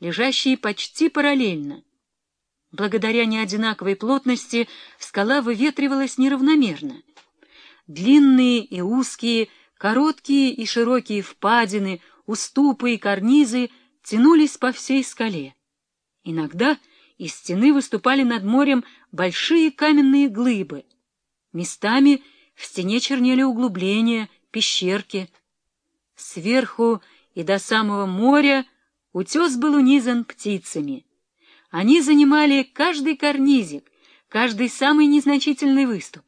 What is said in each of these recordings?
лежащие почти параллельно. Благодаря неодинаковой плотности скала выветривалась неравномерно. Длинные и узкие, короткие и широкие впадины, уступы и карнизы тянулись по всей скале. Иногда из стены выступали над морем большие каменные глыбы. Местами в стене чернели углубления, пещерки. Сверху и до самого моря утес был унизан птицами. Они занимали каждый карнизик, каждый самый незначительный выступ.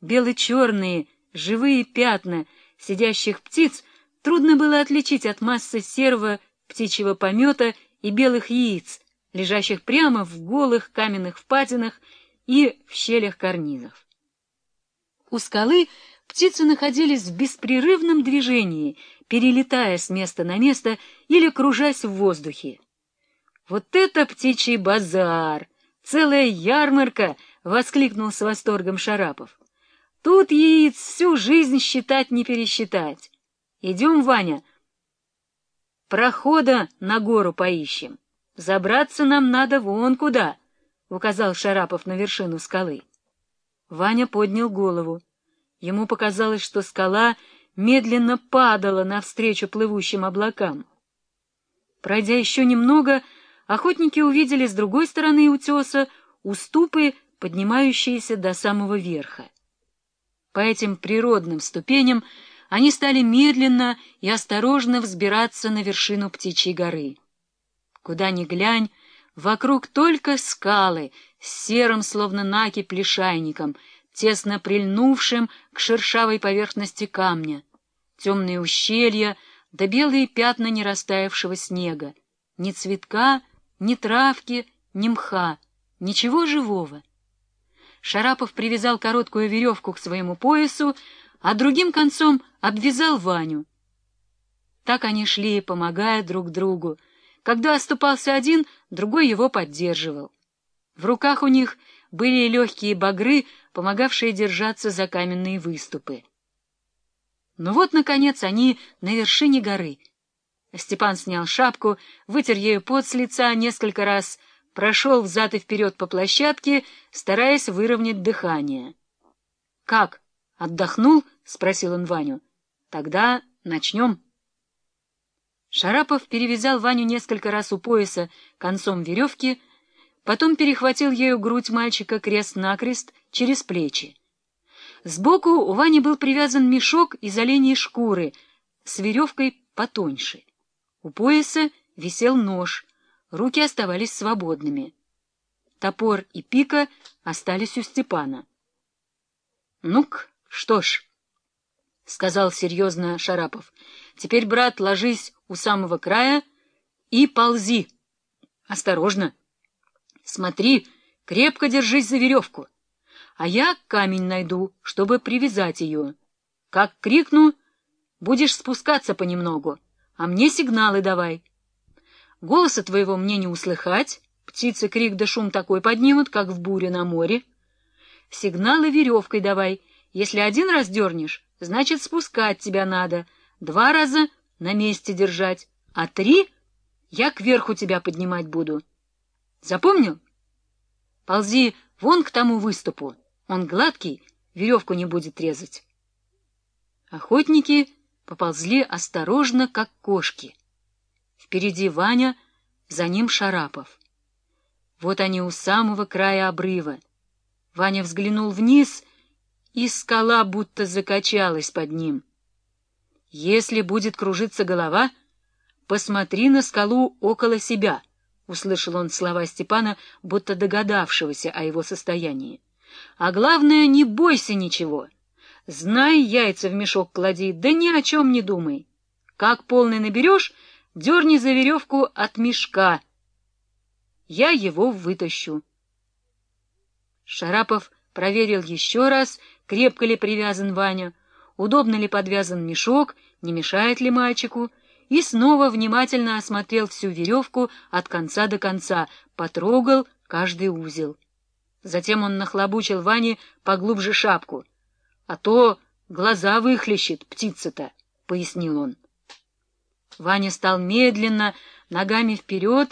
Бело-черные, живые пятна сидящих птиц трудно было отличить от массы серого птичьего помета и белых яиц, лежащих прямо в голых каменных впадинах и в щелях карнизов. У скалы птицы находились в беспрерывном движении, перелетая с места на место или кружась в воздухе. «Вот это птичий базар! Целая ярмарка!» — воскликнул с восторгом Шарапов. «Тут яиц всю жизнь считать не пересчитать. Идем, Ваня, прохода на гору поищем. Забраться нам надо вон куда», — указал Шарапов на вершину скалы. Ваня поднял голову. Ему показалось, что скала медленно падала навстречу плывущим облакам. Пройдя еще немного, охотники увидели с другой стороны утеса уступы, поднимающиеся до самого верха. По этим природным ступеням они стали медленно и осторожно взбираться на вершину Птичьей горы. Куда ни глянь, вокруг только скалы с серым, словно накипь, лишайником, тесно прильнувшим к шершавой поверхности камня, темные ущелья да белые пятна нерастаявшего снега, ни цветка, ни травки, ни мха, ничего живого. Шарапов привязал короткую веревку к своему поясу, а другим концом обвязал Ваню. Так они шли, помогая друг другу. Когда оступался один, другой его поддерживал. В руках у них были легкие багры, помогавшие держаться за каменные выступы. Ну вот, наконец, они на вершине горы. Степан снял шапку, вытер ею пот с лица несколько раз, прошел взад и вперед по площадке, стараясь выровнять дыхание. — Как, отдохнул? — спросил он Ваню. — Тогда начнем. Шарапов перевязал Ваню несколько раз у пояса концом веревки, потом перехватил ею грудь мальчика крест-накрест через плечи. Сбоку у Вани был привязан мешок из оленей шкуры с веревкой потоньше. У пояса висел нож, руки оставались свободными. Топор и пика остались у Степана. — Ну-ка, что ж, — сказал серьезно Шарапов, — теперь, брат, ложись у самого края и ползи. Осторожно. Смотри, крепко держись за веревку а я камень найду, чтобы привязать ее. Как крикну, будешь спускаться понемногу, а мне сигналы давай. Голоса твоего мне не услыхать, птицы крик да шум такой поднимут, как в буре на море. Сигналы веревкой давай, если один раз дернешь, значит спускать тебя надо, два раза на месте держать, а три я кверху тебя поднимать буду. Запомнил? Ползи вон к тому выступу. Он гладкий, веревку не будет резать. Охотники поползли осторожно, как кошки. Впереди Ваня, за ним Шарапов. Вот они у самого края обрыва. Ваня взглянул вниз, и скала будто закачалась под ним. Если будет кружиться голова, посмотри на скалу около себя, — услышал он слова Степана, будто догадавшегося о его состоянии. А главное, не бойся ничего. Знай, яйца в мешок клади, да ни о чем не думай. Как полный наберешь, дерни за веревку от мешка. Я его вытащу. Шарапов проверил еще раз, крепко ли привязан Ваня, удобно ли подвязан мешок, не мешает ли мальчику, и снова внимательно осмотрел всю веревку от конца до конца, потрогал каждый узел. Затем он нахлобучил Ване поглубже шапку. — А то глаза выхлещет птица-то, — пояснил он. Ваня стал медленно, ногами вперед,